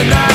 and I